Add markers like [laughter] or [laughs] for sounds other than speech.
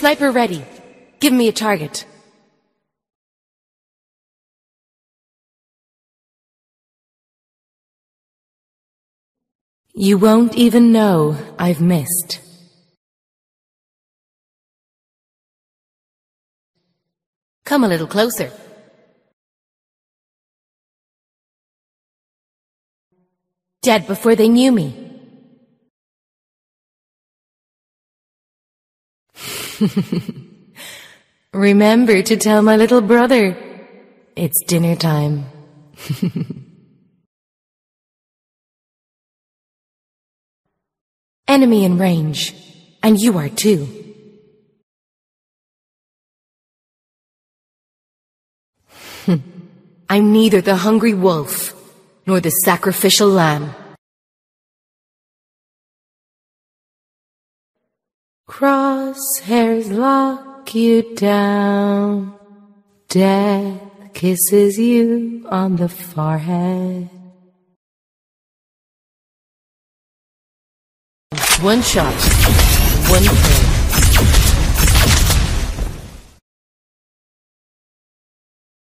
Sniper ready. Give me a target. You won't even know I've missed. Come a little closer. Dead before they knew me. [laughs] Remember to tell my little brother. It's dinner time. [laughs] Enemy in range. And you are too. [laughs] I'm neither the hungry wolf nor the sacrificial lamb. Crosshairs lock you down. Death kisses you on the forehead. One shot, one kill.